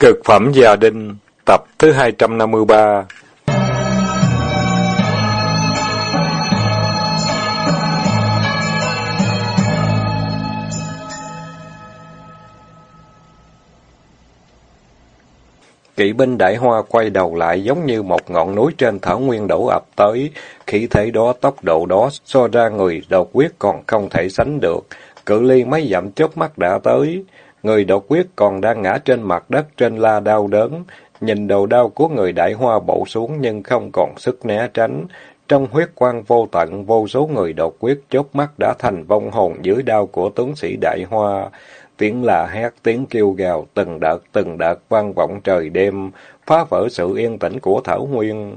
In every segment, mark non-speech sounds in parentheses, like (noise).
Cực phẩm gia đình, tập thứ 253 Kỵ binh đại hoa quay đầu lại giống như một ngọn núi trên thảo nguyên đổ ập tới, khí thế đó tốc độ đó so ra người đột quyết còn không thể sánh được, cự ly mấy dặm chớp mắt đã tới. Người độc quyết còn đang ngã trên mặt đất trên la đau đớn, nhìn đầu đau của người đại hoa bổ xuống nhưng không còn sức né tránh. Trong huyết quang vô tận, vô số người độc quyết chốt mắt đã thành vong hồn dưới đau của tướng sĩ đại hoa. Tiếng là hét, tiếng kêu gào, từng đợt từng đợt vang vọng trời đêm, phá vỡ sự yên tĩnh của Thảo Nguyên.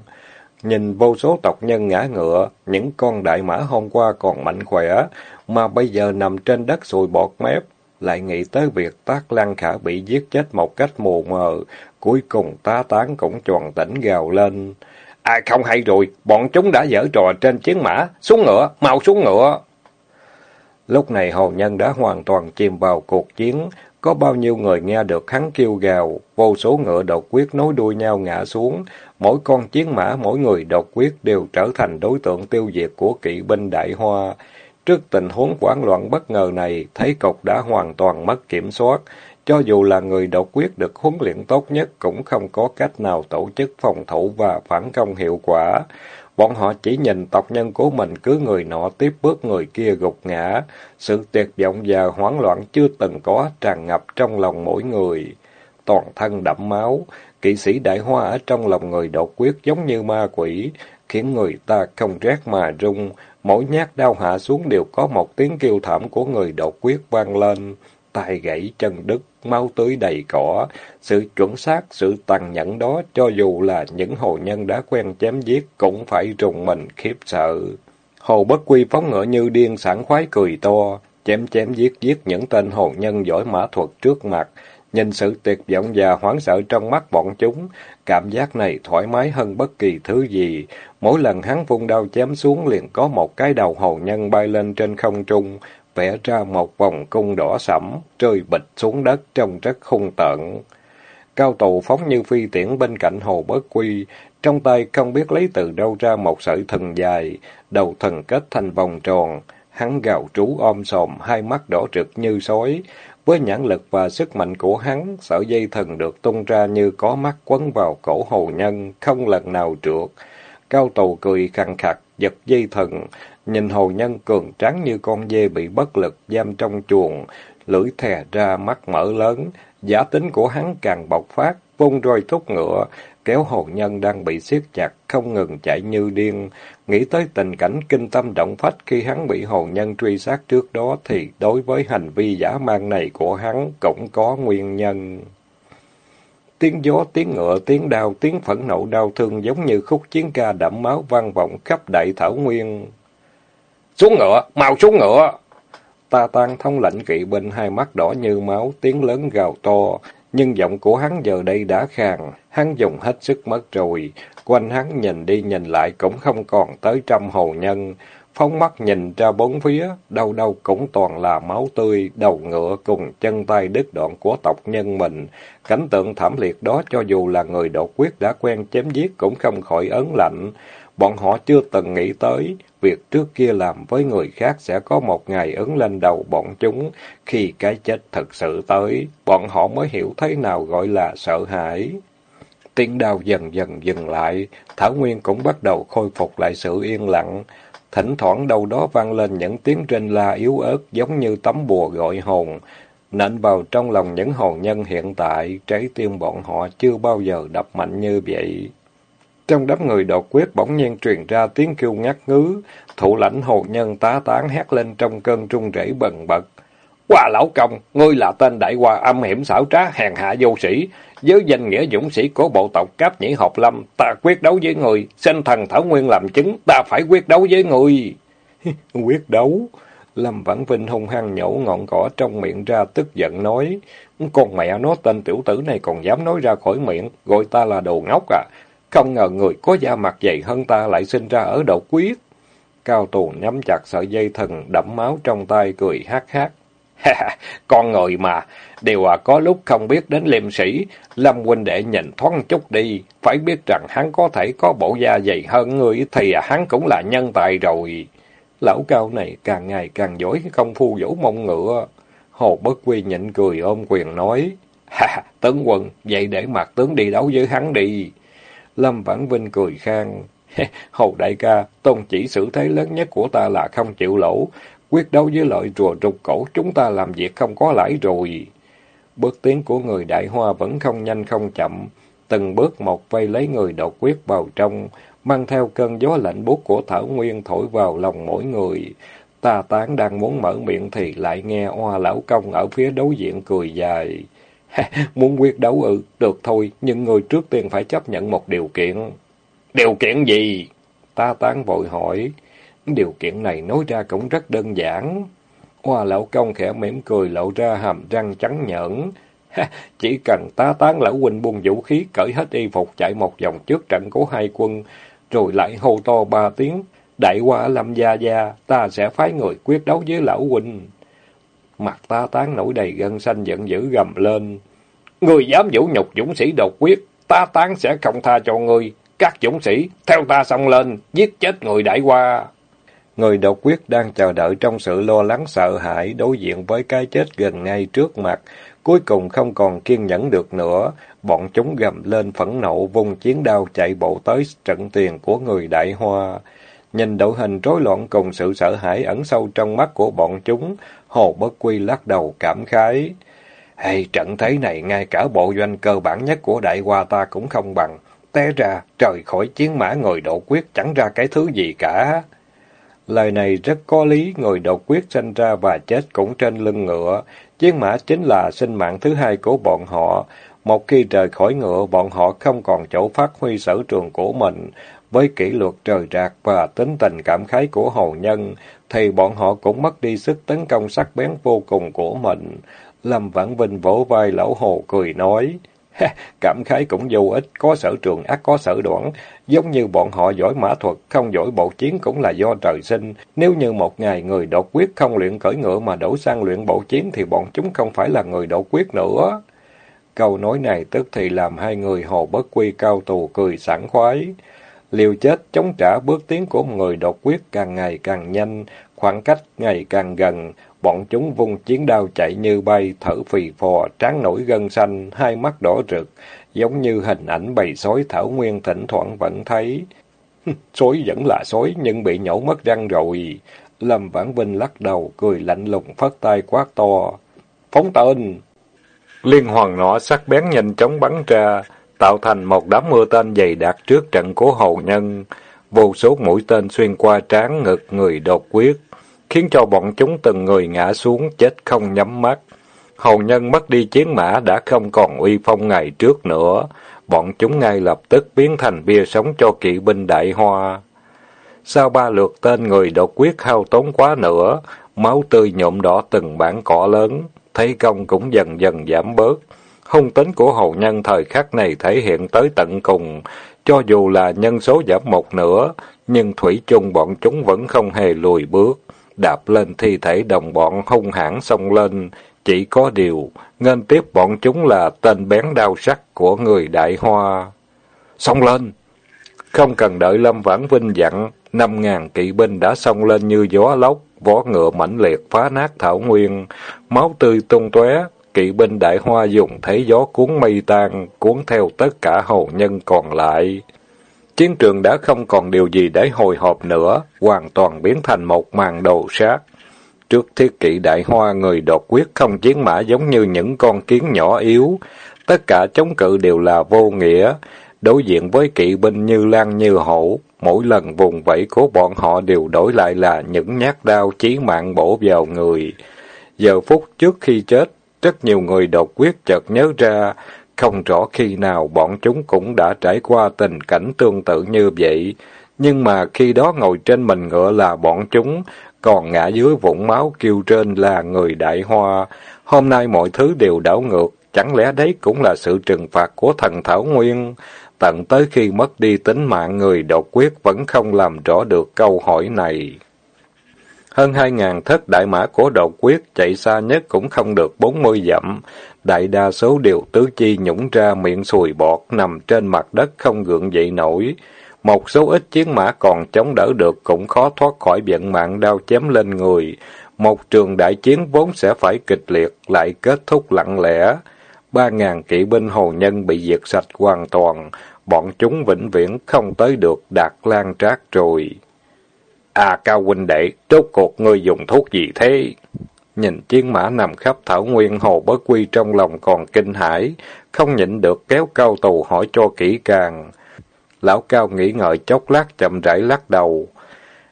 Nhìn vô số tộc nhân ngã ngựa, những con đại mã hôm qua còn mạnh khỏe, mà bây giờ nằm trên đất sùi bọt mép, lại nghĩ tới việc Tác Lan Khả bị giết chết một cách mù mờ, cuối cùng tá tán cũng tròn tỉnh gào lên. À không hay rồi, bọn chúng đã dở trò trên chiến mã, xuống ngựa, mau xuống ngựa. Lúc này hồ nhân đã hoàn toàn chìm vào cuộc chiến, có bao nhiêu người nghe được hắn kêu gào, vô số ngựa độc quyết nối đuôi nhau ngã xuống, mỗi con chiến mã, mỗi người độc quyết đều trở thành đối tượng tiêu diệt của kỵ binh đại hoa. Trước tình huống hoảng loạn bất ngờ này, thấy cục đã hoàn toàn mất kiểm soát. Cho dù là người độc quyết được huấn luyện tốt nhất cũng không có cách nào tổ chức phòng thủ và phản công hiệu quả. Bọn họ chỉ nhìn tộc nhân của mình cứ người nọ tiếp bước người kia gục ngã. Sự tuyệt vọng và hoảng loạn chưa từng có tràn ngập trong lòng mỗi người. Toàn thân đẫm máu, kỵ sĩ đại hoa ở trong lòng người đột quyết giống như ma quỷ, khiến người ta không rét mà rung. Mỗi nhát đau hạ xuống đều có một tiếng kêu thảm của người đột quyết vang lên. tay gãy chân đứt, máu tưới đầy cỏ. Sự chuẩn xác, sự tàn nhẫn đó, cho dù là những hồ nhân đã quen chém giết, cũng phải trùng mình khiếp sợ. Hồ Bất Quy phóng ngựa như điên sảng khoái cười to, chém chém giết giết những tên hồ nhân giỏi mã thuật trước mặt. Nhìn sự tuyệt vọng và hoảng sợ trong mắt bọn chúng, cảm giác này thoải mái hơn bất kỳ thứ gì. Mỗi lần hắn vung đao chém xuống liền có một cái đầu hồ nhân bay lên trên không trung, vẽ ra một vòng cung đỏ sẫm, rơi bịch xuống đất trông rất hung tợn. Cao tù phóng như phi tiễn bên cạnh hồ bất quy, trong tay không biết lấy từ đâu ra một sợi thần dài, đầu thần kết thành vòng tròn. Hắn gào trú ôm sòm, hai mắt đỏ rực như sói. Với nhãn lực và sức mạnh của hắn, sợi dây thần được tung ra như có mắt quấn vào cổ hồ nhân, không lần nào trượt. Cao tù cười khăn khặt, giật dây thần, nhìn hồ nhân cường tráng như con dê bị bất lực giam trong chuồng, lưỡi thè ra mắt mở lớn, giả tính của hắn càng bộc phát, vung roi thúc ngựa, kéo hồ nhân đang bị siết chặt, không ngừng chạy như điên. Nghĩ tới tình cảnh kinh tâm động phách khi hắn bị hồ nhân truy sát trước đó thì đối với hành vi giả mang này của hắn cũng có nguyên nhân. Tiếng gió, tiếng ngựa, tiếng đao, tiếng phẫn nộ đau thương giống như khúc chiến ca đẫm máu vang vọng khắp đại thảo nguyên. Xuống ngựa, mau xuống ngựa! Ta tan thông lãnh kỵ binh hai mắt đỏ như máu, tiếng lớn gào to, nhưng giọng của hắn giờ đây đã khàn, hắn dùng hết sức mất rồi. Quanh hắn nhìn đi nhìn lại cũng không còn tới trăm hồ nhân. Phóng mắt nhìn ra bốn phía, đâu đâu cũng toàn là máu tươi, đầu ngựa cùng chân tay đứt đoạn của tộc nhân mình. Cảnh tượng thảm liệt đó cho dù là người đột quyết đã quen chém giết cũng không khỏi ấn lạnh. Bọn họ chưa từng nghĩ tới, việc trước kia làm với người khác sẽ có một ngày ứng lên đầu bọn chúng, khi cái chết thực sự tới, bọn họ mới hiểu thế nào gọi là sợ hãi. Tiếng đau dần dần dừng lại, Thảo Nguyên cũng bắt đầu khôi phục lại sự yên lặng. Thỉnh thoảng đâu đó vang lên những tiếng rên la yếu ớt giống như tấm bùa gọi hồn, nện vào trong lòng những hồn nhân hiện tại, trái tim bọn họ chưa bao giờ đập mạnh như vậy. Trong đám người đột quyết bỗng nhiên truyền ra tiếng kêu ngắt ngứ, thủ lãnh hồ nhân tá tán hét lên trong cơn trung rễ bần bật. Qua lão công, ngươi là tên đại hoa âm hiểm xảo trá, hèn hạ vô sĩ. Với danh nghĩa dũng sĩ của bộ tộc Cáp Nhĩ Học Lâm, ta quyết đấu với người, xin thần Thảo Nguyên làm chứng, ta phải quyết đấu với người. (laughs) quyết đấu? Lâm Vãn Vinh hung hăng nhổ ngọn cỏ trong miệng ra tức giận nói. Con mẹ nó tên tiểu tử này còn dám nói ra khỏi miệng, gọi ta là đồ ngốc à. Không ngờ người có da mặt dày hơn ta lại sinh ra ở đậu quyết. Cao tù nhắm chặt sợi dây thần đẫm máu trong tay cười hát hát. Con người mà, đều à có lúc không biết đến liêm sĩ. Lâm huynh đệ nhìn thoáng chút đi, phải biết rằng hắn có thể có bộ da dày hơn người thì à, hắn cũng là nhân tài rồi. Lão cao này càng ngày càng giỏi công phu vũ mông ngựa. Hồ Bất Quy nhịn cười ôm quyền nói. Ha, tướng quân, vậy để mặt tướng đi đấu với hắn đi. Lâm Vãn Vinh cười khang. (laughs) hầu đại ca, tôn chỉ sự thế lớn nhất của ta là không chịu lỗ. Quyết đấu với lợi rùa rục cổ, chúng ta làm việc không có lãi rồi. Bước tiến của người đại hoa vẫn không nhanh không chậm. Từng bước một vây lấy người đột quyết vào trong, mang theo cơn gió lạnh buốt của thảo nguyên thổi vào lòng mỗi người. Ta tán đang muốn mở miệng thì lại nghe oa lão công ở phía đối diện cười dài. (laughs) muốn quyết đấu ư, được thôi, nhưng người trước tiên phải chấp nhận một điều kiện. Điều kiện gì? Ta tán vội hỏi. Điều kiện này nói ra cũng rất đơn giản. Hoa lão công khẽ mỉm cười lộ ra hàm răng trắng nhẫn. (laughs) Chỉ cần ta tán lão huynh buông vũ khí, cởi hết y phục chạy một vòng trước trận của hai quân, rồi lại hô to ba tiếng. Đại qua lâm gia gia, ta sẽ phái người quyết đấu với lão huynh. Mặt ta tán nổi đầy gân xanh giận dữ gầm lên. Người dám vũ nhục dũng sĩ đột quyết, ta tán sẽ không tha cho ngươi. Các dũng sĩ, theo ta xông lên, giết chết người đại qua. Người độc quyết đang chờ đợi trong sự lo lắng sợ hãi đối diện với cái chết gần ngay trước mặt. Cuối cùng không còn kiên nhẫn được nữa, bọn chúng gầm lên phẫn nộ vung chiến đao chạy bộ tới trận tiền của người đại hoa. Nhìn đội hình rối loạn cùng sự sợ hãi ẩn sâu trong mắt của bọn chúng, Hồ Bất Quy lắc đầu cảm khái. Hay trận thế này ngay cả bộ doanh cơ bản nhất của đại hoa ta cũng không bằng. Té ra, trời khỏi chiến mã người độ quyết chẳng ra cái thứ gì cả. Lời này rất có lý, người độc quyết sinh ra và chết cũng trên lưng ngựa. Chiến mã chính là sinh mạng thứ hai của bọn họ. Một khi rời khỏi ngựa, bọn họ không còn chỗ phát huy sở trường của mình. Với kỷ luật trời rạc và tính tình cảm khái của hồ nhân, thì bọn họ cũng mất đi sức tấn công sắc bén vô cùng của mình. Lâm Vãn Vinh vỗ vai lão hồ cười nói. Cảm khái cũng vô ích, có sở trường ác có sở đoạn. Giống như bọn họ giỏi mã thuật, không giỏi bộ chiến cũng là do trời sinh. Nếu như một ngày người đột quyết không luyện cởi ngựa mà đổ sang luyện bộ chiến thì bọn chúng không phải là người đột quyết nữa. Câu nói này tức thì làm hai người hồ bất quy cao tù cười sảng khoái. Liều chết chống trả bước tiến của người đột quyết càng ngày càng nhanh, khoảng cách ngày càng gần, Bọn chúng vung chiến đao chạy như bay, thở phì phò, trán nổi gân xanh, hai mắt đỏ rực, giống như hình ảnh bầy sói thảo nguyên thỉnh thoảng vẫn thấy. (laughs) sói vẫn là sói, nhưng bị nhổ mất răng rồi. Lâm Vãn Vinh lắc đầu, cười lạnh lùng phất tay quát to. Phóng tên! Liên hoàng nọ sắc bén nhanh chóng bắn ra, tạo thành một đám mưa tên dày đặc trước trận của hầu nhân. Vô số mũi tên xuyên qua trán ngực người đột quyết khiến cho bọn chúng từng người ngã xuống chết không nhắm mắt. Hầu nhân mất đi chiến mã đã không còn uy phong ngày trước nữa, bọn chúng ngay lập tức biến thành bia sống cho kỵ binh đại hoa. Sau ba lượt tên người đột quyết hao tốn quá nữa, máu tươi nhuộm đỏ từng bản cỏ lớn, thấy công cũng dần dần giảm bớt. Hung tính của hầu nhân thời khắc này thể hiện tới tận cùng, cho dù là nhân số giảm một nửa, nhưng thủy chung bọn chúng vẫn không hề lùi bước đạp lên thi thể đồng bọn hung hãn xông lên, chỉ có điều, nên tiếp bọn chúng là tên bén đao sắc của người đại hoa. Xông lên! Không cần đợi Lâm Vãn Vinh dặn, năm ngàn kỵ binh đã xông lên như gió lốc, vó ngựa mãnh liệt phá nát thảo nguyên, máu tươi tung tóe, kỵ binh đại hoa dùng thế gió cuốn mây tan, cuốn theo tất cả hầu nhân còn lại. Chiến trường đã không còn điều gì để hồi hộp nữa, hoàn toàn biến thành một màn đồ sát. Trước thiết kỵ đại hoa, người đột quyết không chiến mã giống như những con kiến nhỏ yếu. Tất cả chống cự đều là vô nghĩa. Đối diện với kỵ binh như lan như hổ, mỗi lần vùng vẫy của bọn họ đều đổi lại là những nhát đao chí mạng bổ vào người. Giờ phút trước khi chết, rất nhiều người đột quyết chợt nhớ ra, không rõ khi nào bọn chúng cũng đã trải qua tình cảnh tương tự như vậy, nhưng mà khi đó ngồi trên mình ngựa là bọn chúng, còn ngã dưới vũng máu kêu trên là người đại hoa. Hôm nay mọi thứ đều đảo ngược, chẳng lẽ đấy cũng là sự trừng phạt của thần Thảo Nguyên? Tận tới khi mất đi tính mạng người độc quyết vẫn không làm rõ được câu hỏi này. Hơn hai ngàn thất đại mã cổ độc quyết chạy xa nhất cũng không được bốn mươi dặm. Đại đa số đều tứ chi nhũng ra miệng sùi bọt nằm trên mặt đất không gượng dậy nổi. Một số ít chiến mã còn chống đỡ được cũng khó thoát khỏi vận mạng đau chém lên người. Một trường đại chiến vốn sẽ phải kịch liệt lại kết thúc lặng lẽ. Ba ngàn kỵ binh hồ nhân bị diệt sạch hoàn toàn, bọn chúng vĩnh viễn không tới được Đạt Lan Trác rồi. À Cao huynh đệ, rốt cuộc ngươi dùng thuốc gì thế? Nhìn chiến mã nằm khắp thảo nguyên hồ bất quy trong lòng còn kinh hãi, không nhịn được kéo cao tù hỏi cho kỹ càng. Lão Cao nghĩ ngợi chốc lát chậm rãi lắc đầu.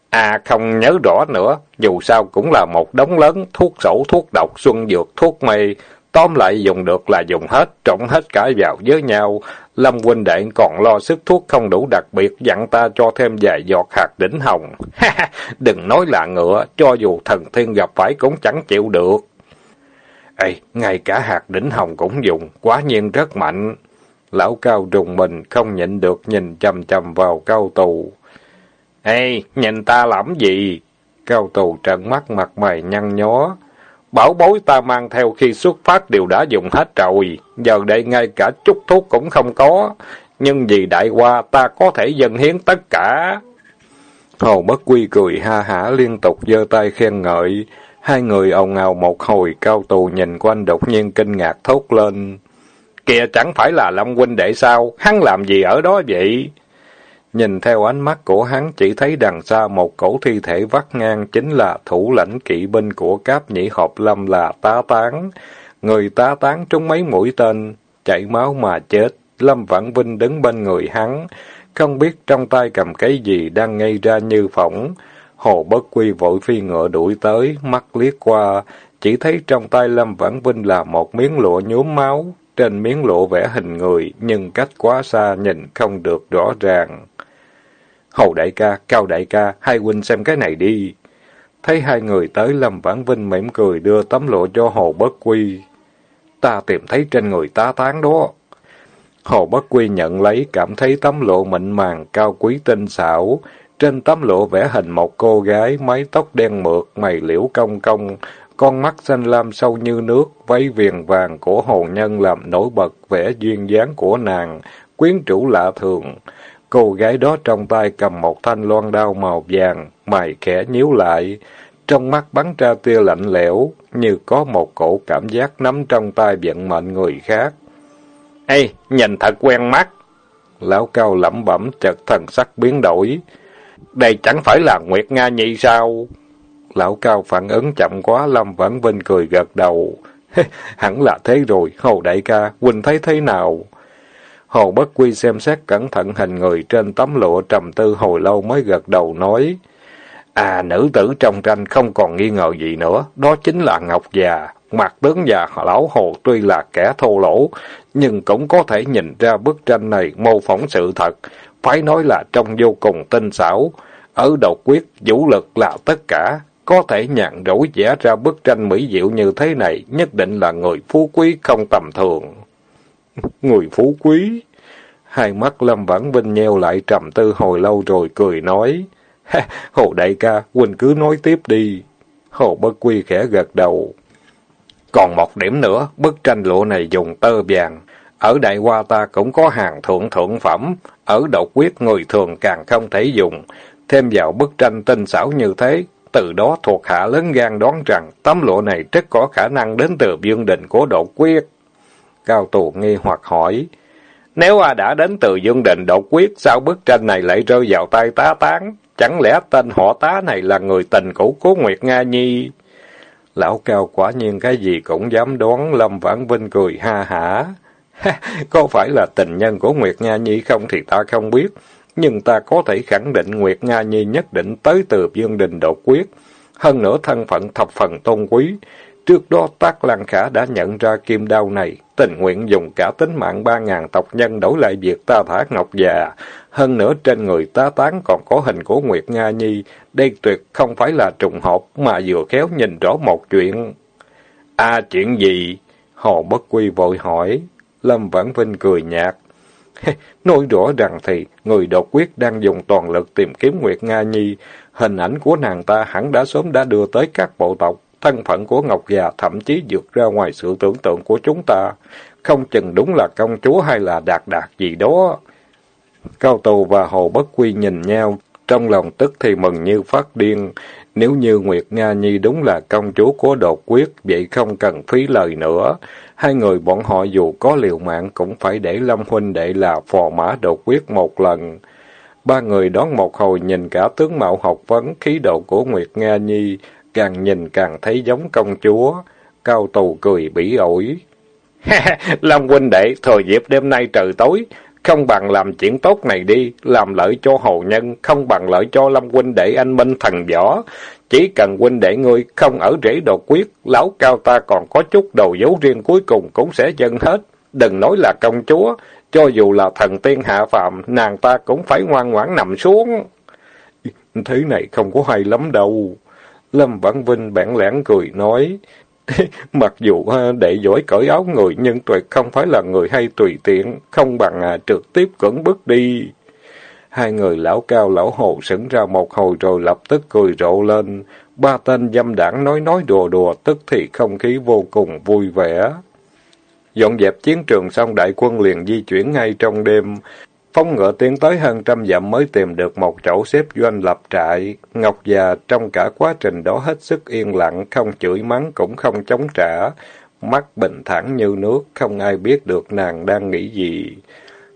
À không nhớ rõ nữa, dù sao cũng là một đống lớn, thuốc sổ, thuốc độc, xuân dược, thuốc mê, tóm lại dùng được là dùng hết, trộn hết cả vào với nhau. Lâm huynh đệ còn lo sức thuốc không đủ đặc biệt, dặn ta cho thêm vài giọt hạt đỉnh hồng. Đừng nói là ngựa, cho dù thần thiên gặp phải cũng chẳng chịu được. Ê, ngay cả hạt đỉnh hồng cũng dùng, quá nhiên rất mạnh. Lão cao trùng mình, không nhịn được nhìn chầm chầm vào cao tù. Ê, nhìn ta làm gì? Cao tù trợn mắt mặt mày nhăn nhó. Bảo bối ta mang theo khi xuất phát đều đã dùng hết rồi, giờ đây ngay cả chút thuốc cũng không có. Nhưng vì đại qua ta có thể dâng hiến tất cả. Hồ Bất Quy cười ha hả liên tục giơ tay khen ngợi. Hai người ồn ào một hồi cao tù nhìn quanh đột nhiên kinh ngạc thốt lên. Kìa chẳng phải là Lâm huynh đệ sao? Hắn làm gì ở đó vậy? Nhìn theo ánh mắt của hắn chỉ thấy đằng xa một cổ thi thể vắt ngang chính là thủ lãnh kỵ binh của cáp nhĩ hộp lâm là tá tán. Người tá tán trúng mấy mũi tên, chảy máu mà chết. Lâm Vãn Vinh đứng bên người hắn, không biết trong tay cầm cái gì đang ngây ra như phỏng. Hồ Bất Quy vội phi ngựa đuổi tới, mắt liếc qua, chỉ thấy trong tay Lâm Vãn Vinh là một miếng lụa nhuốm máu, trên miếng lụa vẽ hình người, nhưng cách quá xa nhìn không được rõ ràng. Hầu đại ca, Cao đại ca, hai huynh xem cái này đi. Thấy hai người tới, Lâm Vãn Vinh mỉm cười đưa tấm lộ cho Hồ Bất Quy. Ta tìm thấy trên người ta tán đó. Hồ Bất Quy nhận lấy, cảm thấy tấm lộ mịn màng, cao quý tinh xảo. Trên tấm lộ vẽ hình một cô gái, mái tóc đen mượt, mày liễu cong cong, con mắt xanh lam sâu như nước, váy viền vàng của hồ nhân làm nổi bật vẻ duyên dáng của nàng, quyến rũ lạ thường. Cô gái đó trong tay cầm một thanh loan đao màu vàng, mày khẽ nhíu lại, trong mắt bắn ra tia lạnh lẽo, như có một cổ cảm giác nắm trong tay vận mệnh người khác. Ê, nhìn thật quen mắt! Lão cao lẩm bẩm chợt thần sắc biến đổi. Đây chẳng phải là Nguyệt Nga Nhi sao? Lão cao phản ứng chậm quá, Lâm Vãn Vinh cười gật đầu. (laughs) Hẳn là thế rồi, Hồ Đại ca, Huynh thấy thế nào? Hồ Bất Quy xem xét cẩn thận hình người trên tấm lụa trầm tư hồi lâu mới gật đầu nói. À, nữ tử trong tranh không còn nghi ngờ gì nữa, đó chính là Ngọc già. Mặt tướng già lão Hồ tuy là kẻ thô lỗ, nhưng cũng có thể nhìn ra bức tranh này mô phỏng sự thật, phải nói là trông vô cùng tinh xảo. Ở độc quyết, vũ lực là tất cả, có thể nhàn rỗi vẽ ra bức tranh mỹ diệu như thế này, nhất định là người phú quý không tầm thường. Người phú quý? Hai mắt Lâm Vãn Vinh nheo lại trầm tư hồi lâu rồi cười nói. Hồ đại ca, Huynh cứ nói tiếp đi. Hồ Bất Quy khẽ gật đầu. Còn một điểm nữa, bức tranh lụa này dùng tơ vàng. Ở Đại Hoa ta cũng có hàng thượng thượng phẩm, ở độc quyết người thường càng không thể dùng. Thêm vào bức tranh tinh xảo như thế, từ đó thuộc hạ lớn gan đoán rằng tấm lụa này rất có khả năng đến từ dương đình của độc quyết. Cao tù nghi hoặc hỏi, nếu à đã đến từ dương đình độc quyết, sao bức tranh này lại rơi vào tay tá tán? Chẳng lẽ tên họ tá này là người tình cũ của Nguyệt Nga Nhi? Lão Cao quả nhiên cái gì cũng dám đoán, Lâm Vãn Vinh cười ha hả. (laughs) có phải là tình nhân của Nguyệt Nga Nhi không thì ta không biết, nhưng ta có thể khẳng định Nguyệt Nga Nhi nhất định tới từ Dương Đình Độc Quyết. Hơn nữa thân phận thập phần tôn quý, Trước đó Tác Lan Khả đã nhận ra kim đao này, tình nguyện dùng cả tính mạng ba ngàn tộc nhân đổi lại việc ta thả ngọc già. Hơn nữa trên người ta tán còn có hình của Nguyệt Nga Nhi, đây tuyệt không phải là trùng hợp mà vừa khéo nhìn rõ một chuyện. À chuyện gì? Hồ Bất Quy vội hỏi. Lâm Vãn Vinh cười nhạt. Nói rõ rằng thì, người đột quyết đang dùng toàn lực tìm kiếm Nguyệt Nga Nhi. Hình ảnh của nàng ta hẳn đã sớm đã đưa tới các bộ tộc. Thân phận của Ngọc già thậm chí vượt ra ngoài sự tưởng tượng của chúng ta. Không chừng đúng là công chúa hay là đạt đạt gì đó. Cao Tù và Hồ Bất Quy nhìn nhau, trong lòng tức thì mừng như phát điên. Nếu như Nguyệt Nga Nhi đúng là công chúa của đột quyết, vậy không cần phí lời nữa. Hai người bọn họ dù có liều mạng cũng phải để Lâm Huynh đệ là phò mã đột quyết một lần. Ba người đón một hồi nhìn cả tướng mạo học vấn, khí độ của Nguyệt Nga Nhi, càng nhìn càng thấy giống công chúa. Cao tù cười bỉ ổi. (laughs) Lâm huynh đệ, thời dịp đêm nay trời tối, không bằng làm chuyện tốt này đi, làm lợi cho hồ nhân, không bằng lợi cho Lâm huynh đệ anh minh thần võ. Chỉ cần huynh đệ ngươi không ở rễ đột quyết, lão cao ta còn có chút đầu dấu riêng cuối cùng cũng sẽ dâng hết. Đừng nói là công chúa, cho dù là thần tiên hạ phàm, nàng ta cũng phải ngoan ngoãn nằm xuống. Thế này không có hay lắm đâu. Lâm Vãn Vinh bản lãng cười nói, (laughs) Mặc dù à, đệ giỏi cởi áo người, nhưng tuyệt không phải là người hay tùy tiện, không bằng à, trực tiếp cưỡng bức đi. Hai người lão cao lão hồ sững ra một hồi rồi lập tức cười rộ lên. Ba tên dâm đảng nói nói đùa đùa, tức thì không khí vô cùng vui vẻ. Dọn dẹp chiến trường xong đại quân liền di chuyển ngay trong đêm. Phóng ngựa tiến tới hơn trăm dặm mới tìm được một chỗ xếp doanh lập trại. Ngọc già trong cả quá trình đó hết sức yên lặng, không chửi mắng cũng không chống trả. Mắt bình thản như nước, không ai biết được nàng đang nghĩ gì.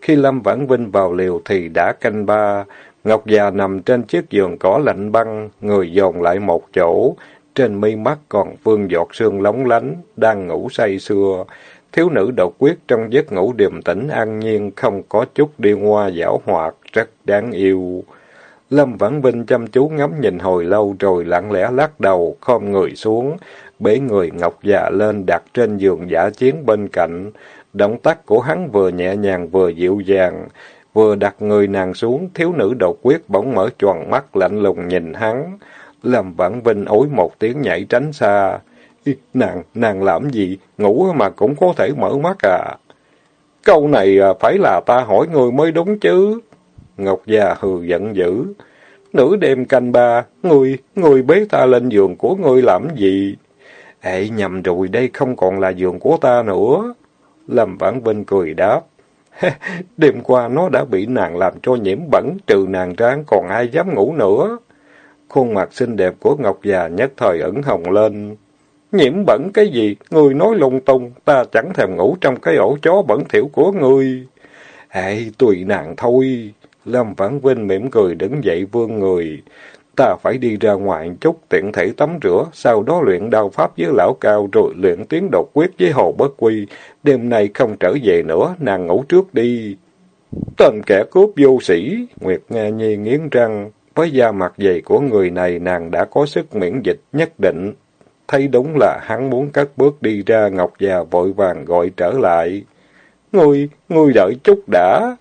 Khi Lâm Vãn Vinh vào liều thì đã canh ba. Ngọc già nằm trên chiếc giường cỏ lạnh băng, người dồn lại một chỗ. Trên mi mắt còn vương giọt sương lóng lánh, đang ngủ say sưa. Thiếu nữ độc quyết trong giấc ngủ điềm tĩnh an nhiên, không có chút đi hoa giảo hoạt, rất đáng yêu. Lâm Vãn Vinh chăm chú ngắm nhìn hồi lâu rồi lặng lẽ lắc đầu, khom người xuống, bế người ngọc già lên đặt trên giường giả chiến bên cạnh. Động tác của hắn vừa nhẹ nhàng vừa dịu dàng, vừa đặt người nàng xuống, thiếu nữ độc quyết bỗng mở tròn mắt lạnh lùng nhìn hắn. Lâm Vãn Vinh ối một tiếng nhảy tránh xa. Nàng, nàng làm gì? Ngủ mà cũng có thể mở mắt à? Câu này à, phải là ta hỏi người mới đúng chứ. Ngọc già hừ giận dữ. Nửa đêm canh ba, người, người bế ta lên giường của ngươi làm gì? Ê, nhầm rồi, đây không còn là giường của ta nữa. Lâm Vãn Vinh cười đáp. (laughs) Đêm qua nó đã bị nàng làm cho nhiễm bẩn, trừ nàng ra còn ai dám ngủ nữa. Khuôn mặt xinh đẹp của Ngọc già nhất thời ẩn hồng lên. Nhiễm bẩn cái gì? Ngươi nói lung tung, ta chẳng thèm ngủ trong cái ổ chó bẩn thỉu của ngươi. Hệ, tùy nàng thôi. Lâm Vãn Vinh mỉm cười đứng dậy vương người. Ta phải đi ra ngoài chút tiện thể tắm rửa, sau đó luyện đao pháp với lão cao rồi luyện tiếng độc quyết với hồ bất quy. Đêm nay không trở về nữa, nàng ngủ trước đi. Tên kẻ cướp vô sĩ, Nguyệt Nga Nhi nghiến răng. Với da mặt dày của người này nàng đã có sức miễn dịch nhất định, Thấy đúng là hắn muốn cất bước đi ra, Ngọc già vội vàng gọi trở lại. Ngươi, ngươi đợi chút đã.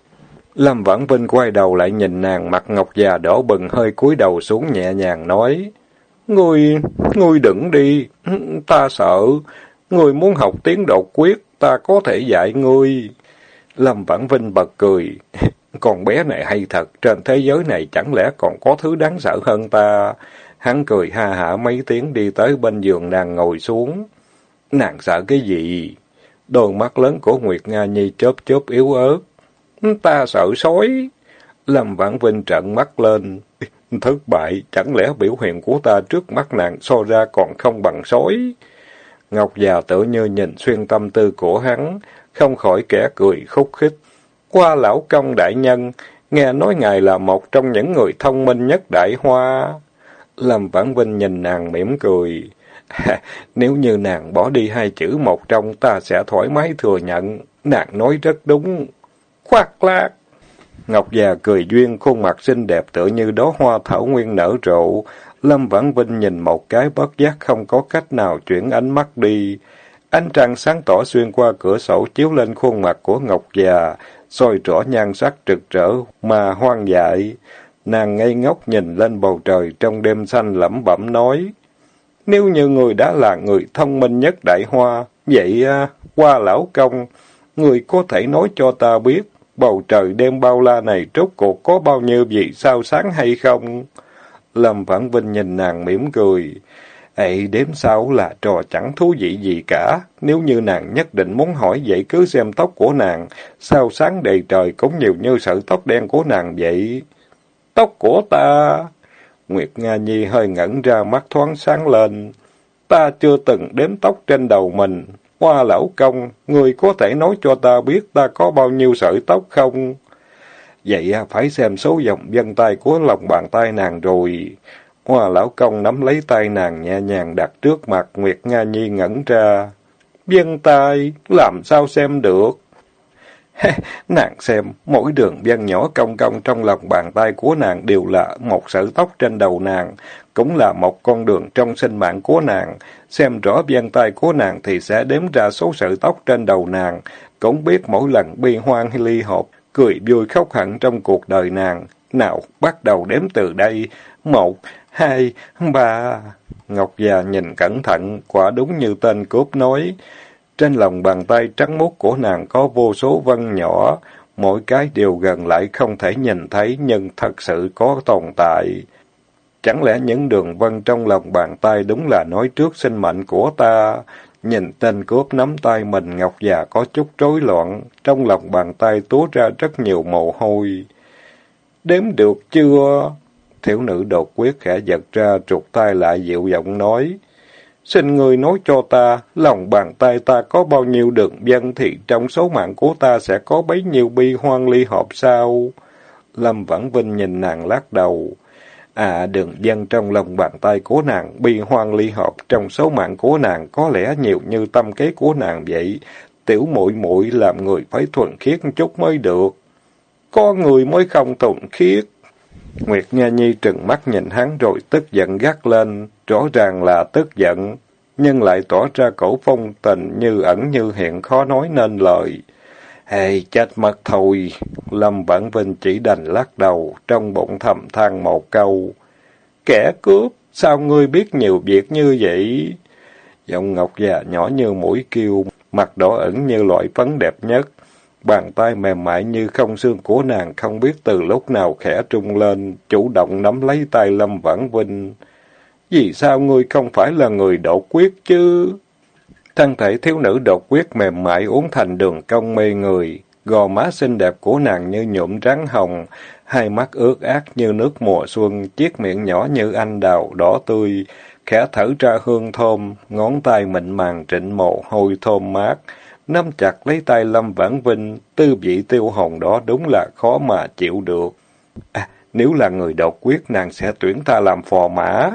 Lâm Vãn Vinh quay đầu lại nhìn nàng, mặt Ngọc già đỏ bừng hơi cúi đầu xuống nhẹ nhàng nói. Ngươi, ngươi đừng đi, ta sợ. Ngươi muốn học tiếng đột quyết, ta có thể dạy ngươi. Lâm Vãn Vinh bật cười. Con bé này hay thật, trên thế giới này chẳng lẽ còn có thứ đáng sợ hơn ta. Hắn cười ha hả mấy tiếng đi tới bên giường nàng ngồi xuống. Nàng sợ cái gì? Đôi mắt lớn của Nguyệt Nga Nhi chớp chớp yếu ớt. Ta sợ sói. Lâm Vãn Vinh trận mắt lên. (laughs) Thất bại, chẳng lẽ biểu hiện của ta trước mắt nàng so ra còn không bằng sói? Ngọc già tự như nhìn xuyên tâm tư của hắn, không khỏi kẻ cười khúc khích. Qua lão công đại nhân, nghe nói ngài là một trong những người thông minh nhất đại hoa. Lâm Vãn Vinh nhìn nàng mỉm cười. (laughs) Nếu như nàng bỏ đi hai chữ một trong ta sẽ thoải mái thừa nhận. Nàng nói rất đúng. Khoác lác. Ngọc già cười duyên, khuôn mặt xinh đẹp tựa như đó hoa thảo nguyên nở rộ. Lâm Vãn Vinh nhìn một cái bất giác không có cách nào chuyển ánh mắt đi. Ánh trăng sáng tỏ xuyên qua cửa sổ chiếu lên khuôn mặt của Ngọc già, soi rõ nhan sắc trực rỡ mà hoang dại. Nàng ngây ngốc nhìn lên bầu trời trong đêm xanh lẩm bẩm nói. Nếu như người đã là người thông minh nhất đại hoa, vậy à, qua lão công, người có thể nói cho ta biết, bầu trời đêm bao la này rốt cuộc có bao nhiêu vị sao sáng hay không? Lâm Phản Vinh nhìn nàng mỉm cười. Ê, đếm sao là trò chẳng thú vị gì cả. Nếu như nàng nhất định muốn hỏi vậy cứ xem tóc của nàng. Sao sáng đầy trời cũng nhiều như sợi tóc đen của nàng vậy. Tóc của ta... Nguyệt Nga Nhi hơi ngẩn ra mắt thoáng sáng lên. Ta chưa từng đếm tóc trên đầu mình. Hoa lão công, người có thể nói cho ta biết ta có bao nhiêu sợi tóc không? Vậy à, phải xem số dòng vân tay của lòng bàn tay nàng rồi. Hoa lão công nắm lấy tay nàng nhẹ nhàng đặt trước mặt Nguyệt Nga Nhi ngẩn ra. Vân tay, làm sao xem được? (laughs) nàng xem, mỗi đường vân nhỏ cong cong trong lòng bàn tay của nàng đều là một sợi tóc trên đầu nàng, cũng là một con đường trong sinh mạng của nàng. Xem rõ vân tay của nàng thì sẽ đếm ra số sợi tóc trên đầu nàng, cũng biết mỗi lần bi hoan hay ly hợp, cười vui khóc hẳn trong cuộc đời nàng. Nào, bắt đầu đếm từ đây. Một, hai, ba... Ngọc già nhìn cẩn thận, quả đúng như tên cướp nói. Trên lòng bàn tay trắng muốt của nàng có vô số vân nhỏ, mỗi cái đều gần lại không thể nhìn thấy nhưng thật sự có tồn tại. Chẳng lẽ những đường vân trong lòng bàn tay đúng là nói trước sinh mệnh của ta? Nhìn tên cướp nắm tay mình ngọc già có chút rối loạn, trong lòng bàn tay túa ra rất nhiều mồ hôi. Đếm được chưa? Thiếu nữ đột quyết khẽ giật ra, trục tay lại dịu giọng nói. Xin người nói cho ta, lòng bàn tay ta có bao nhiêu đường dân thì trong số mạng của ta sẽ có bấy nhiêu bi hoang ly hộp sao? Lâm Vãn Vinh nhìn nàng lắc đầu. À, đường dân trong lòng bàn tay của nàng, bi hoang ly hộp trong số mạng của nàng có lẽ nhiều như tâm kế của nàng vậy. Tiểu muội muội làm người phải thuần khiết chút mới được. Có người mới không thuần khiết. Nguyệt Nha Nhi trừng mắt nhìn hắn rồi tức giận gắt lên, rõ ràng là tức giận, nhưng lại tỏ ra cổ phong tình như ẩn như hiện khó nói nên lời. Hey, chết mất thôi. Lâm Vãn Vinh chỉ đành lắc đầu, trong bụng thầm than một câu. Kẻ cướp, sao ngươi biết nhiều việc như vậy? Giọng ngọc già nhỏ như mũi kêu, mặt đỏ ẩn như loại phấn đẹp nhất. Bàn tay mềm mại như không xương của nàng không biết từ lúc nào khẽ trung lên, chủ động nắm lấy tay Lâm Vãn Vinh. Vì sao ngươi không phải là người đột quyết chứ? Thân thể thiếu nữ đột quyết mềm mại uốn thành đường cong mê người, gò má xinh đẹp của nàng như nhuộm rắn hồng, hai mắt ướt át như nước mùa xuân, chiếc miệng nhỏ như anh đào đỏ tươi, khẽ thở ra hương thơm, ngón tay mịn màng trịnh mồ hôi thơm mát, nắm chặt lấy tay Lâm Vãn Vinh, tư vị tiêu hồn đó đúng là khó mà chịu được. À, nếu là người độc quyết nàng sẽ tuyển ta làm phò mã.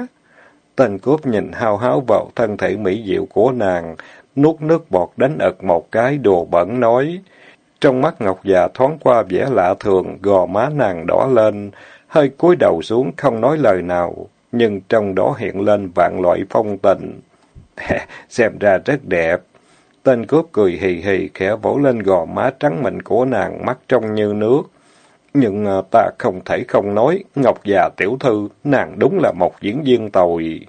Tên cướp nhìn hao háo vào thân thể mỹ diệu của nàng, nuốt nước bọt đánh ực một cái đồ bẩn nói. Trong mắt Ngọc già thoáng qua vẻ lạ thường, gò má nàng đỏ lên, hơi cúi đầu xuống không nói lời nào, nhưng trong đó hiện lên vạn loại phong tình. (laughs) Xem ra rất đẹp. Tên cướp cười hì hì khẽ vỗ lên gò má trắng mịn của nàng mắt trong như nước. Nhưng ờ, ta không thể không nói, Ngọc già tiểu thư, nàng đúng là một diễn viên tồi.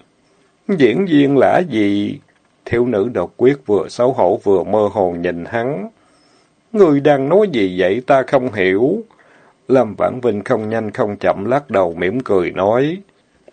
Diễn viên là gì? Thiếu nữ độc quyết vừa xấu hổ vừa mơ hồ nhìn hắn. Người đang nói gì vậy ta không hiểu. Lâm Vãn Vinh không nhanh không chậm lắc đầu mỉm cười nói.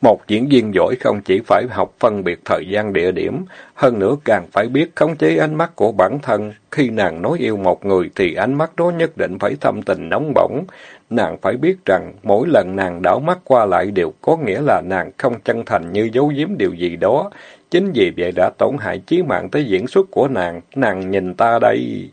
Một diễn viên giỏi không chỉ phải học phân biệt thời gian địa điểm, hơn nữa càng phải biết khống chế ánh mắt của bản thân. Khi nàng nói yêu một người thì ánh mắt đó nhất định phải thâm tình nóng bỏng. Nàng phải biết rằng mỗi lần nàng đảo mắt qua lại đều có nghĩa là nàng không chân thành như giấu giếm điều gì đó. Chính vì vậy đã tổn hại chí mạng tới diễn xuất của nàng. Nàng nhìn ta đây.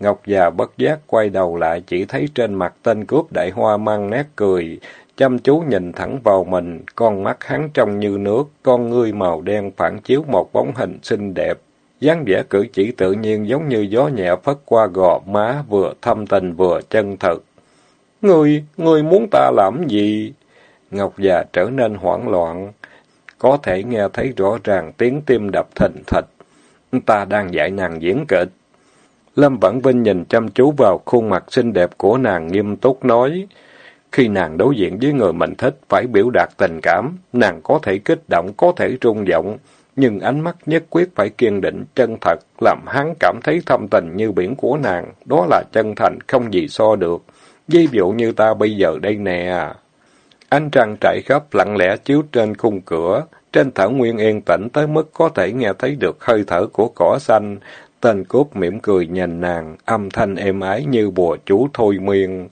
Ngọc già bất giác quay đầu lại chỉ thấy trên mặt tên cướp đại hoa mang nét cười, chăm chú nhìn thẳng vào mình, con mắt hắn trong như nước, con ngươi màu đen phản chiếu một bóng hình xinh đẹp. dáng vẻ cử chỉ tự nhiên giống như gió nhẹ phất qua gò má, vừa thâm tình vừa chân thật. Ngươi, ngươi muốn ta làm gì? Ngọc già trở nên hoảng loạn. Có thể nghe thấy rõ ràng tiếng tim đập thình thịch. Ta đang dạy nàng diễn kịch. Lâm Vãn Vinh nhìn chăm chú vào khuôn mặt xinh đẹp của nàng nghiêm túc nói. Khi nàng đối diện với người mình thích, phải biểu đạt tình cảm, nàng có thể kích động, có thể rung động nhưng ánh mắt nhất quyết phải kiên định, chân thật, làm hắn cảm thấy thâm tình như biển của nàng, đó là chân thành, không gì so được. Ví dụ như ta bây giờ đây nè. Ánh trăng trải khắp lặng lẽ chiếu trên khung cửa, trên thảo nguyên yên tĩnh tới mức có thể nghe thấy được hơi thở của cỏ xanh. Tên cốt mỉm cười nhìn nàng, âm thanh êm ái như bùa chú thôi miên.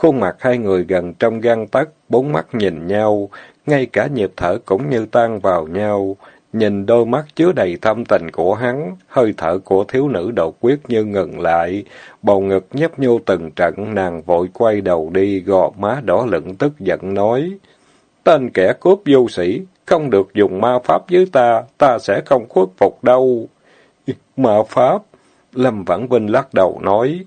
Khuôn mặt hai người gần trong gan tấc, bốn mắt nhìn nhau, ngay cả nhịp thở cũng như tan vào nhau. Nhìn đôi mắt chứa đầy thâm tình của hắn, hơi thở của thiếu nữ đột quyết như ngừng lại, bầu ngực nhấp nhô từng trận, nàng vội quay đầu đi, gò má đỏ lửng tức giận nói. Tên kẻ cướp vô sĩ, không được dùng ma pháp với ta, ta sẽ không khuất phục đâu. Ma pháp? Lâm Vãn Vinh lắc đầu nói,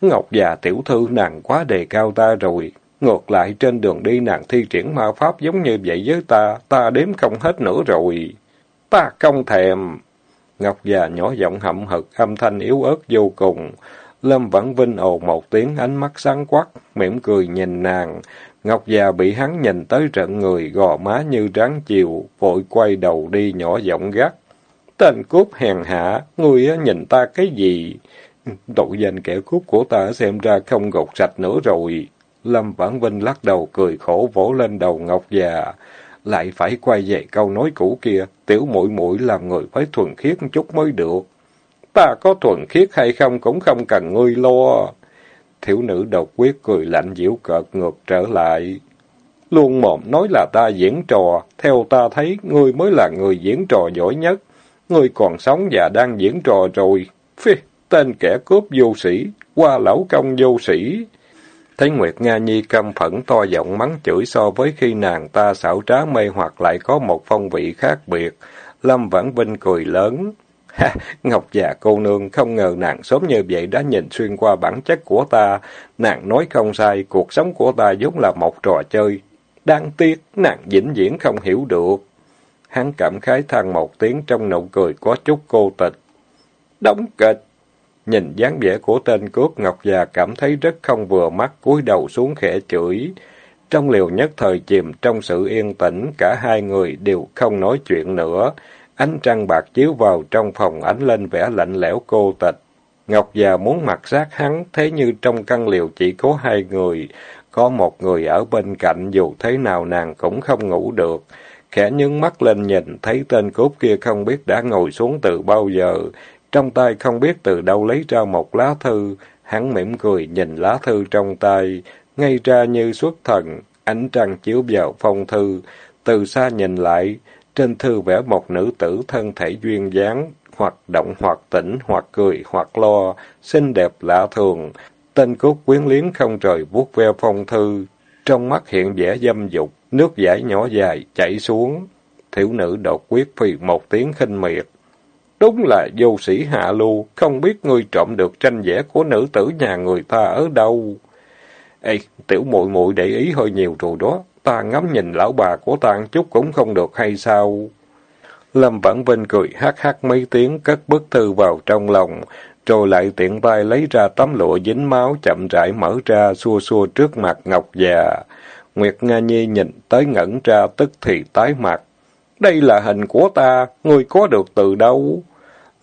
Ngọc già tiểu thư nàng quá đề cao ta rồi, ngược lại trên đường đi nàng thi triển ma pháp giống như vậy với ta, ta đếm không hết nữa rồi. Ta không thèm. Ngọc già nhỏ giọng hậm hực, âm thanh yếu ớt vô cùng. Lâm Vãn Vinh ồ một tiếng ánh mắt sáng quắc, mỉm cười nhìn nàng. Ngọc già bị hắn nhìn tới trận người, gò má như ráng chiều, vội quay đầu đi nhỏ giọng gắt. Tên cướp hèn hạ, ngươi nhìn ta cái gì? Tội danh kẻ cướp của ta xem ra không gột sạch nữa rồi. Lâm Vãn Vinh lắc đầu cười khổ vỗ lên đầu Ngọc già lại phải quay về câu nói cũ kia, tiểu muội muội làm người phải thuần khiết chút mới được. Ta có thuần khiết hay không cũng không cần ngươi lo. Thiếu nữ độc quyết cười lạnh diễu cợt ngược trở lại. Luôn mồm nói là ta diễn trò, theo ta thấy ngươi mới là người diễn trò giỏi nhất. Ngươi còn sống và đang diễn trò rồi. Phi, tên kẻ cướp vô sĩ, qua lão công vô sĩ. Thấy Nguyệt Nga Nhi căm phẫn to giọng mắng chửi so với khi nàng ta xảo trá mê hoặc lại có một phong vị khác biệt. Lâm Vãn Vinh cười lớn. Ha, Ngọc già cô nương, không ngờ nàng sớm như vậy đã nhìn xuyên qua bản chất của ta. Nàng nói không sai, cuộc sống của ta giống là một trò chơi. Đáng tiếc, nàng vĩnh viễn không hiểu được. Hắn cảm khái than một tiếng trong nụ cười có chút cô tịch. Đóng kịch. Nhìn dáng vẻ của tên cướp Ngọc già cảm thấy rất không vừa mắt, cúi đầu xuống khẽ chửi. Trong liều nhất thời chìm trong sự yên tĩnh, cả hai người đều không nói chuyện nữa. Ánh trăng bạc chiếu vào trong phòng ánh lên vẻ lạnh lẽo cô tịch. Ngọc già muốn mặc sát hắn, thế như trong căn liều chỉ có hai người. Có một người ở bên cạnh dù thế nào nàng cũng không ngủ được. Khẽ nhướng mắt lên nhìn, thấy tên cướp kia không biết đã ngồi xuống từ bao giờ. Trong tay không biết từ đâu lấy ra một lá thư, hắn mỉm cười nhìn lá thư trong tay, ngay ra như xuất thần, ánh trăng chiếu vào phong thư. Từ xa nhìn lại, trên thư vẽ một nữ tử thân thể duyên dáng, hoặc động hoặc tỉnh, hoặc cười, hoặc lo, xinh đẹp lạ thường. Tên cốt quyến liếng không trời vuốt ve phong thư, trong mắt hiện vẻ dâm dục, nước giải nhỏ dài chảy xuống. Thiểu nữ đột quyết phì một tiếng khinh miệt. Đúng là vô sĩ hạ lưu, không biết ngươi trộm được tranh vẽ của nữ tử nhà người ta ở đâu. Ê, tiểu muội muội để ý hơi nhiều rồi đó, ta ngắm nhìn lão bà của ta chút cũng không được hay sao? Lâm Vãn Vinh cười hát hát mấy tiếng, cất bức thư vào trong lòng, rồi lại tiện tay lấy ra tấm lụa dính máu chậm rãi mở ra xua xua trước mặt Ngọc già. Nguyệt Nga Nhi nhìn tới ngẩn ra tức thì tái mặt. Đây là hình của ta, ngươi có được từ đâu?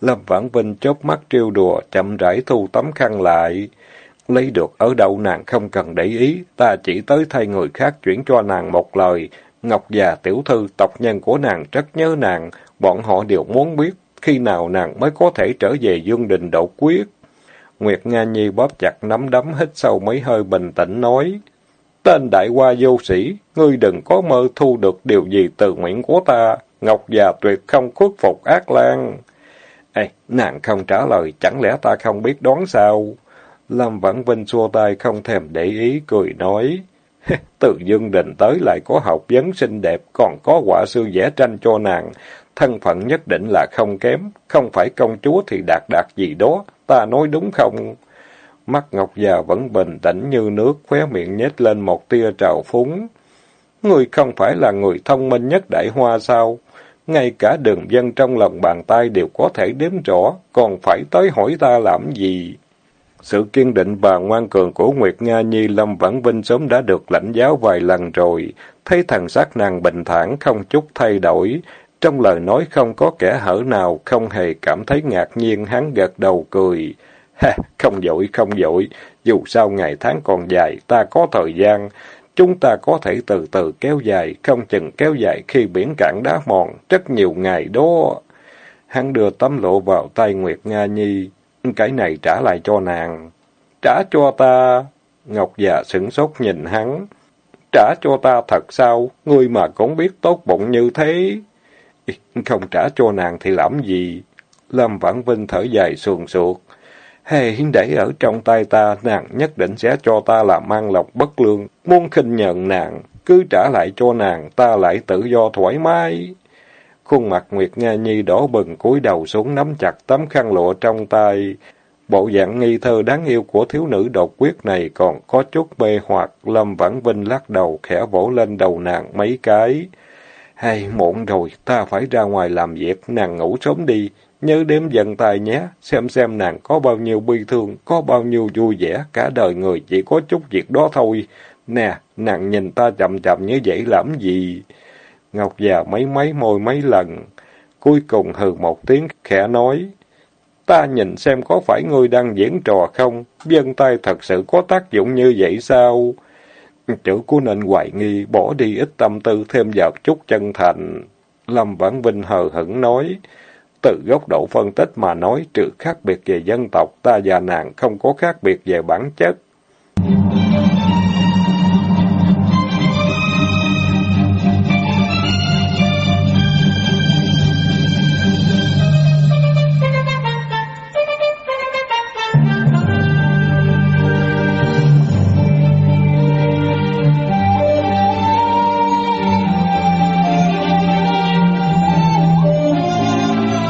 Lâm Vãn Vinh chớp mắt trêu đùa, chậm rãi thu tấm khăn lại. Lấy được ở đâu nàng không cần để ý, ta chỉ tới thay người khác chuyển cho nàng một lời. Ngọc già tiểu thư, tộc nhân của nàng rất nhớ nàng, bọn họ đều muốn biết khi nào nàng mới có thể trở về dương đình đột quyết. Nguyệt Nga Nhi bóp chặt nắm đấm hít sâu mấy hơi bình tĩnh nói. Tên đại hoa vô sĩ, ngươi đừng có mơ thu được điều gì từ nguyện của ta. Ngọc già tuyệt không khuất phục ác lan. Ê, nàng không trả lời, chẳng lẽ ta không biết đoán sao? Lâm Vãn Vinh xua tay không thèm để ý, cười nói. Từ dương đình tới lại có học vấn xinh đẹp, còn có quả sư vẽ tranh cho nàng. Thân phận nhất định là không kém, không phải công chúa thì đạt đạt gì đó, ta nói đúng không? Mắt Ngọc già vẫn bình tĩnh như nước, khóe miệng nhếch lên một tia trào phúng. Người không phải là người thông minh nhất đại hoa sao? Ngay cả đường dân trong lòng bàn tay đều có thể đếm rõ, còn phải tới hỏi ta làm gì? Sự kiên định và ngoan cường của Nguyệt Nga Nhi Lâm Vãn Vinh sớm đã được lãnh giáo vài lần rồi, thấy thần sắc nàng bình thản không chút thay đổi, Trong lời nói không có kẻ hở nào, không hề cảm thấy ngạc nhiên, hắn gật đầu cười. Ha, không dội, không dội, dù sao ngày tháng còn dài, ta có thời gian, chúng ta có thể từ từ kéo dài, không chừng kéo dài khi biển cạn đá mòn, rất nhiều ngày đó. Hắn đưa tấm lộ vào tay Nguyệt Nga Nhi, cái này trả lại cho nàng. Trả cho ta. Ngọc già sửng sốt nhìn hắn. Trả cho ta thật sao? Ngươi mà cũng biết tốt bụng như thế. Không trả cho nàng thì làm gì? Lâm Vãn Vinh thở dài xuồng suột. Hay để ở trong tay ta, nàng nhất định sẽ cho ta làm mang lộc bất lương. Muốn khinh nhận nàng, cứ trả lại cho nàng, ta lại tự do thoải mái. Khuôn mặt Nguyệt Nga Nhi đỏ bừng cúi đầu xuống nắm chặt tấm khăn lụa trong tay. Bộ dạng nghi thơ đáng yêu của thiếu nữ độc quyết này còn có chút mê hoặc, Lâm Vãn Vinh lắc đầu khẽ vỗ lên đầu nàng mấy cái. Hay muộn rồi, ta phải ra ngoài làm việc, nàng ngủ sớm đi, nhớ đếm dần tài nhé, xem xem nàng có bao nhiêu bi thương, có bao nhiêu vui vẻ, cả đời người chỉ có chút việc đó thôi. Nè, nàng nhìn ta chậm chậm như vậy làm gì? Ngọc già mấy mấy môi mấy lần, cuối cùng hừ một tiếng khẽ nói. Ta nhìn xem có phải ngươi đang diễn trò không? Dân tay thật sự có tác dụng như vậy sao? Chữ của nên hoài nghi, bỏ đi ít tâm tư thêm vào chút chân thành. Lâm Vãn Vinh hờ hững nói, từ góc độ phân tích mà nói, trừ khác biệt về dân tộc, ta và nàng không có khác biệt về bản chất.